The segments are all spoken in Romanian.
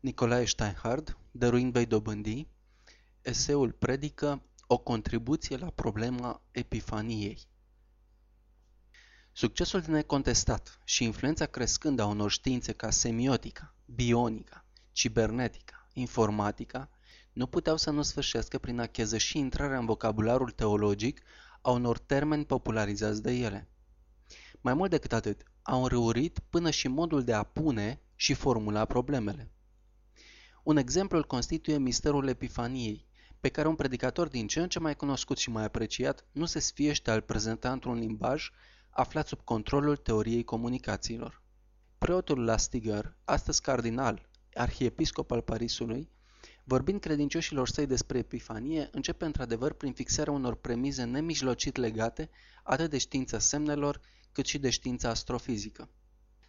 Nicolae Steinhard, dăruind vei dobândi, eseul predică o contribuție la problema epifaniei. Succesul necontestat și influența crescândă a unor științe ca semiotica, bionica, cibernetica, informatica, nu puteau să nu sfârșească prin a chezăși intrarea în vocabularul teologic a unor termeni popularizați de ele. Mai mult decât atât, au înrăurit până și modul de a pune și formula problemele. Un exemplu îl constituie misterul Epifaniei, pe care un predicator din ce în ce mai cunoscut și mai apreciat nu se sfiește al prezenta într-un limbaj aflat sub controlul teoriei comunicațiilor. Preotul Lastiger, astăzi cardinal, arhiepiscop al Parisului, vorbind credincioșilor săi despre Epifanie, începe într-adevăr prin fixarea unor premize nemijlocit legate atât de știința semnelor, cât și de știința astrofizică.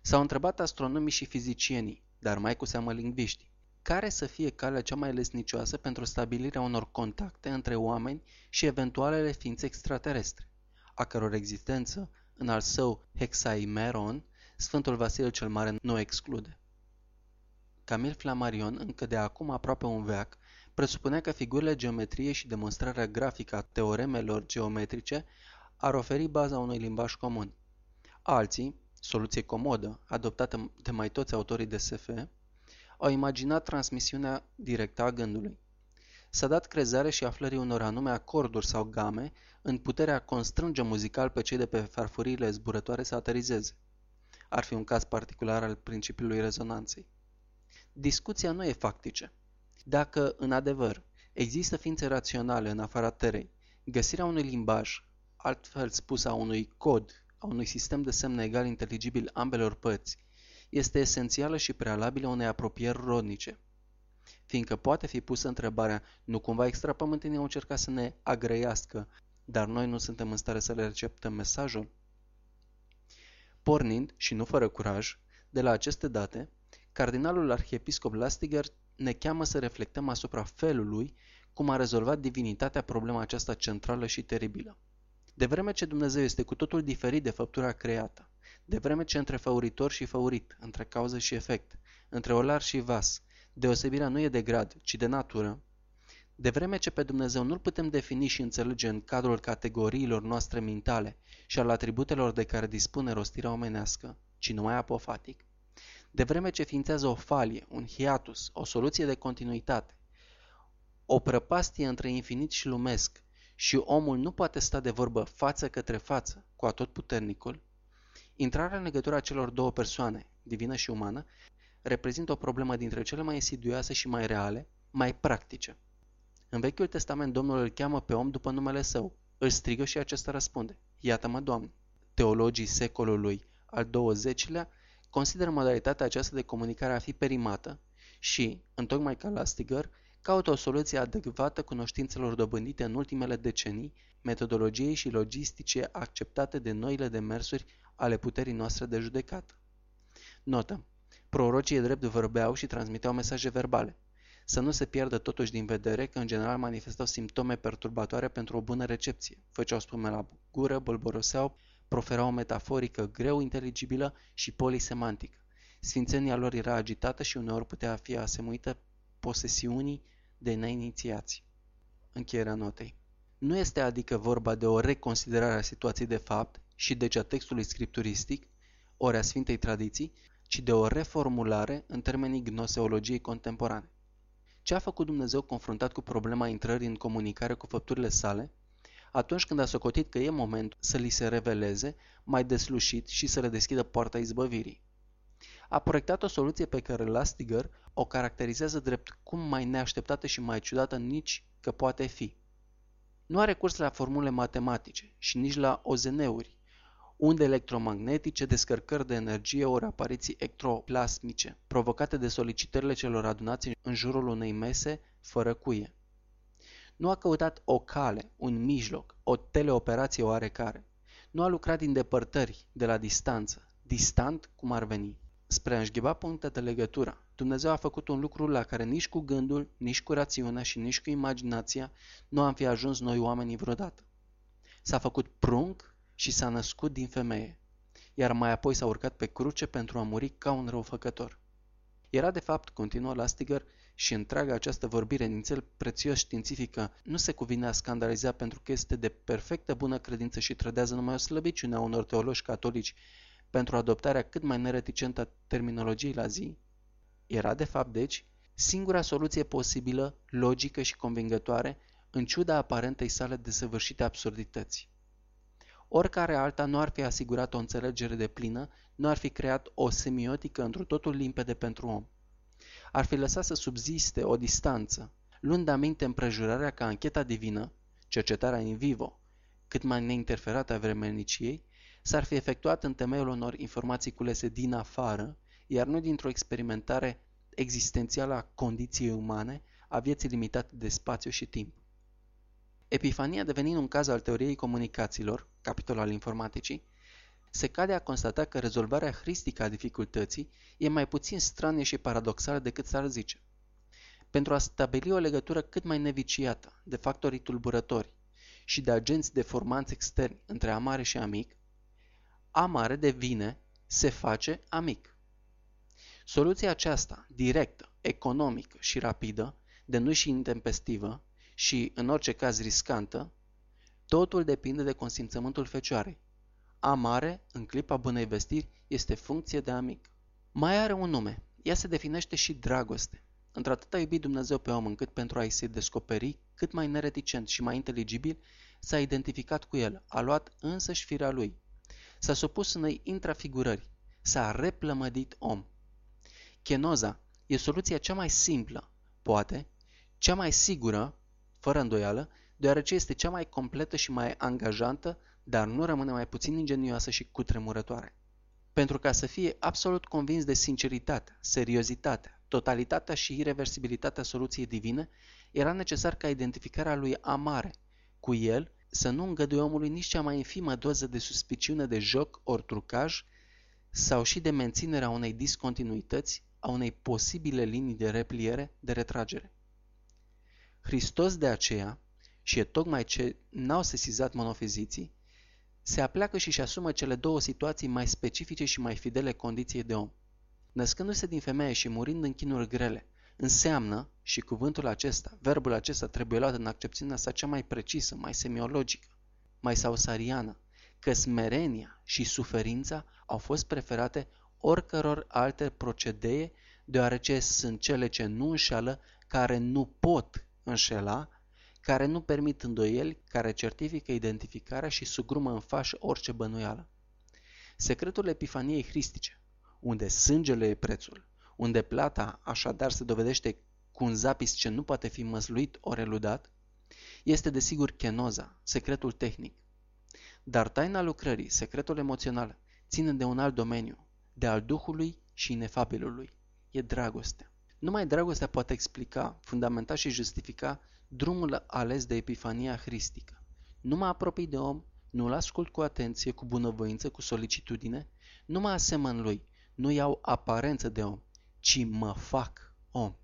S-au întrebat astronomii și fizicienii, dar mai cu seamă lingviștii, care să fie calea cea mai lesnicioasă pentru stabilirea unor contacte între oameni și eventualele ființe extraterestre, a căror existență, în al său Hexaimeron, Sfântul Vasile cel Mare nu exclude. Camil Flammarion, încă de acum aproape un veac, presupunea că figurile geometriei și demonstrarea grafică a teoremelor geometrice ar oferi baza unui limbaj comun. Alții, soluție comodă, adoptată de mai toți autorii de SF, au imaginat transmisiunea directă a gândului. S-a dat crezare și aflării unor anume acorduri sau game în puterea constrânge muzical pe cei de pe farfuriile zburătoare să aterizeze. Ar fi un caz particular al principiului rezonanței. Discuția nu e factice. Dacă, în adevăr, există ființe raționale în afara terei, găsirea unui limbaj, altfel spus a unui cod, a unui sistem de semne egal inteligibil ambelor părți, este esențială și prealabilă unei apropieri rodnice. Fiindcă poate fi pusă întrebarea, nu cumva extrapământenii au încercat să ne agreiască, dar noi nu suntem în stare să le receptăm mesajul? Pornind, și nu fără curaj, de la aceste date, cardinalul arhiepiscop Lastiger ne cheamă să reflectăm asupra felului cum a rezolvat divinitatea problema aceasta centrală și teribilă. De vreme ce Dumnezeu este cu totul diferit de făptura creată, de vreme ce între făuritor și făurit, între cauză și efect, între olar și vas, deosebirea nu e de grad, ci de natură, de vreme ce pe Dumnezeu nu-L putem defini și înțelege în cadrul categoriilor noastre mentale și al atributelor de care dispune rostirea omenească, ci numai apofatic, de vreme ce ființează o falie, un hiatus, o soluție de continuitate, o prăpastie între infinit și lumesc și omul nu poate sta de vorbă față către față cu atotputernicul, intrarea în legătura celor două persoane, divină și umană, reprezintă o problemă dintre cele mai insidioase și mai reale, mai practice. În Vechiul Testament Domnul îl cheamă pe om după numele său, îl strigă și acesta răspunde, Iată-mă, Doamne! Teologii secolului al XX-lea consideră modalitatea aceasta de comunicare a fi perimată și, întocmai ca la Stiger, caută o soluție adecvată cunoștințelor dobândite în ultimele decenii, metodologiei și logistice acceptate de noile demersuri ale puterii noastre de judecată. Notă. Prorocii drept vorbeau și transmiteau mesaje verbale. Să nu se pierdă totuși din vedere că în general manifestau simptome perturbatoare pentru o bună recepție. Făceau spume la gură, bolboroseau, proferau o metaforică greu inteligibilă și polisemantică. Sfințenia lor era agitată și uneori putea fi asemuită posesiunii de neinițiați. Încheierea notei. Nu este adică vorba de o reconsiderare a situației de fapt și deci a textului scripturistic, ori a Sfintei Tradiții, ci de o reformulare în termenii gnoseologiei contemporane. Ce a făcut Dumnezeu confruntat cu problema intrării în comunicare cu făpturile sale, atunci când a socotit că e momentul să li se reveleze mai deslușit și să le deschidă poarta izbăvirii? A proiectat o soluție pe care Lastiger o caracterizează drept cum mai neașteptată și mai ciudată nici că poate fi. Nu are curs la formule matematice și nici la OZN-uri, unde electromagnetice, descărcări de energie ori apariții ectroplasmice, provocate de solicitările celor adunați în jurul unei mese fără cuie. Nu a căutat o cale, un mijloc, o teleoperație oarecare. Nu a lucrat din depărtări, de la distanță, distant cum ar veni. Spre a înșghiba puncte de legătură, Dumnezeu a făcut un lucru la care nici cu gândul, nici cu rațiunea și nici cu imaginația nu am fi ajuns noi oamenii vreodată. S-a făcut prunc și s-a născut din femeie, iar mai apoi s-a urcat pe cruce pentru a muri ca un răufăcător. Era de fapt, continuă Lastiger, și întreaga această vorbire nițel prețios științifică nu se cuvine a scandaliza pentru că este de perfectă bună credință și trădează numai o slăbiciune a unor teologi catolici pentru adoptarea cât mai nereticentă a terminologiei la zi? Era de fapt, deci, singura soluție posibilă, logică și convingătoare, în ciuda aparentei sale desăvârșite absurdități. Oricare alta nu ar fi asigurat o înțelegere de plină, nu ar fi creat o semiotică într totul limpede pentru om. Ar fi lăsat să subziste o distanță, luând aminte împrejurarea ca ancheta divină, cercetarea in vivo, cât mai neinterferată a vremelniciei, s-ar fi efectuat în temeiul unor informații culese din afară, iar nu dintr-o experimentare existențială a condiției umane, a vieții limitate de spațiu și timp. Epifania devenind un caz al teoriei comunicațiilor, capitol al informaticii, se cade a constata că rezolvarea hristică a dificultății e mai puțin stranie și paradoxală decât s-ar zice. Pentru a stabili o legătură cât mai neviciată de factorii tulburători și de agenți deformanți externi între amare și amic, amare devine, se face amic. Soluția aceasta, directă, economică și rapidă, de nu și intempestivă și, în orice caz, riscantă, totul depinde de consimțământul fecioarei. Amare, în clipa bunei vestiri, este funcție de amic. Mai are un nume. Ea se definește și dragoste. Într-atât a iubit Dumnezeu pe om încât pentru a-i se descoperi cât mai nereticent și mai inteligibil, s-a identificat cu el, a luat însăși firea lui. S-a supus unei intrafigurări, s-a replămădit om. Chenoza e soluția cea mai simplă, poate, cea mai sigură, fără îndoială, deoarece este cea mai completă și mai angajantă, dar nu rămâne mai puțin ingenioasă și cutremurătoare. Pentru ca să fie absolut convins de sinceritatea, seriozitatea, totalitatea și irreversibilitatea soluției divine, era necesar ca identificarea lui amare cu el să nu îngăduie omului nici cea mai infimă doză de suspiciune de joc ori trucaj sau și de menținerea unei discontinuități, a unei posibile linii de repliere, de retragere. Hristos de aceea, și e tocmai ce n-au sesizat monofiziții, se apleacă și își asumă cele două situații mai specifice și mai fidele condiției de om. Născându-se din femeie și murind în chinuri grele, înseamnă, și cuvântul acesta, verbul acesta trebuie luat în accepțiunea sa cea mai precisă, mai semiologică, mai sausariană, că smerenia și suferința au fost preferate oricăror alte procedee, deoarece sunt cele ce nu înșeală, care nu pot înșela, care nu permit îndoieli, care certifică identificarea și sugrumă în fașă orice bănuială. Secretul Epifaniei Hristice, unde sângele e prețul, unde plata așadar se dovedește cu un zapis ce nu poate fi măsluit ori eludat, este desigur chenoza, secretul tehnic. Dar taina lucrării, secretul emoțional, ține de un alt domeniu, de al Duhului și inefabilului. E dragostea. Numai dragostea poate explica, fundamenta și justifica drumul ales de Epifania Hristică. Nu mă apropii de om, nu-l ascult cu atenție, cu bunăvoință, cu solicitudine, nu mă asemăn lui, nu iau aparență de om, ci mă fac om.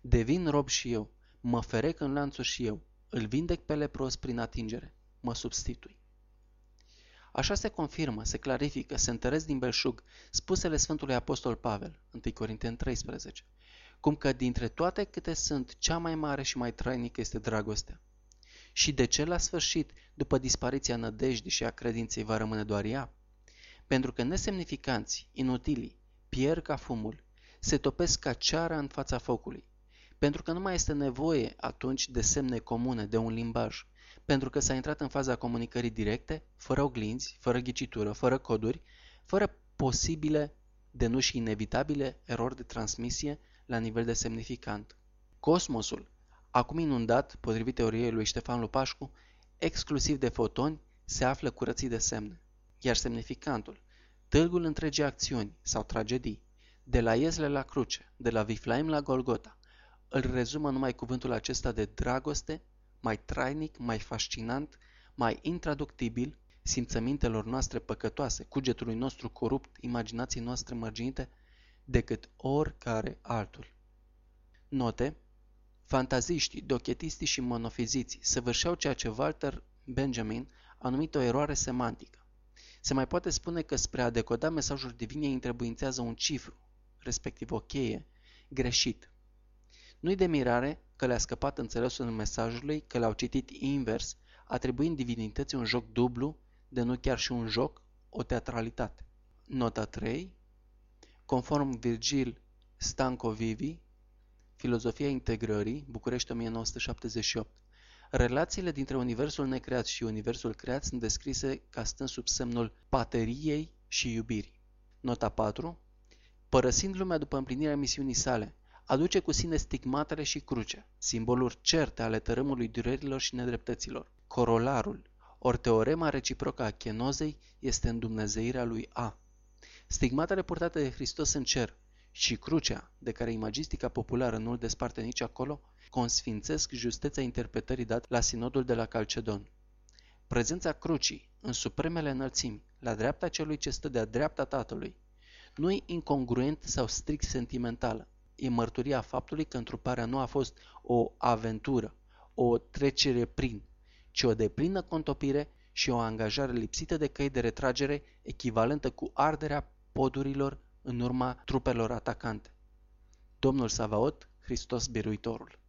Devin rob și eu, mă ferec în lanțuri și eu, îl vindec pe lepros prin atingere, mă substitui. Așa se confirmă, se clarifică, se întăresc din belșug spusele Sfântului Apostol Pavel, 1 Corinteni 13, cum că dintre toate câte sunt, cea mai mare și mai trainică este dragostea. Și de ce la sfârșit, după dispariția nădejdii și a credinței, va rămâne doar ea? Pentru că nesemnificanți, inutili, pierd ca fumul, se topesc ca ceara în fața focului. Pentru că nu mai este nevoie atunci de semne comune, de un limbaj. Pentru că s-a intrat în faza comunicării directe, fără oglinzi, fără ghicitură, fără coduri, fără posibile, de nu și inevitabile, erori de transmisie la nivel de semnificant. Cosmosul, acum inundat, potrivit teoriei lui Ștefan Lupașcu, exclusiv de fotoni, se află curățit de semne. Iar semnificantul, tâlgul întregii acțiuni sau tragedii, de la Iezle la cruce, de la Viflaim la Golgota, îl rezumă numai cuvântul acesta de dragoste, mai trainic, mai fascinant, mai intraductibil, simțămintelor noastre păcătoase, cugetului nostru corupt, imaginației noastre mărginite, decât oricare altul. Note Fantaziștii, dochetiștii și monofiziții săvârșeau ceea ce Walter Benjamin a numit o eroare semantică. Se mai poate spune că spre a decoda mesajul divin ei întrebuințează un cifru, respectiv o cheie, greșit. Nu-i de mirare că le-a scăpat înțelesul mesajului că l-au citit invers, atribuind divinității un joc dublu, de nu chiar și un joc, o teatralitate. Nota 3. Conform Virgil Stancovivi, Filozofia integrării, București 1978, relațiile dintre universul necreat și universul creat sunt descrise ca stând sub semnul pateriei și iubirii. Nota 4. Părăsind lumea după împlinirea misiunii sale, aduce cu sine stigmatele și crucea, simboluri certe ale tărâmului durerilor și nedreptăților. Corolarul, ori teorema reciprocă a chenozei, este îndumnezeirea lui A. Stigmatele purtate de Hristos în cer și crucea, de care imagistica populară nu îl desparte nici acolo, consfințesc justeța interpretării dat la sinodul de la Calcedon. Prezența crucii, în supremele înălțimi, la dreapta celui ce stă de-a dreapta Tatălui, nu e incongruent sau strict sentimentală. E mărturia faptului că întruparea nu a fost o aventură, o trecere prin, ci o deplină contopire și o angajare lipsită de căi de retragere echivalentă cu arderea podurilor în urma trupelor atacante. Domnul Savaot, Hristos Biruitorul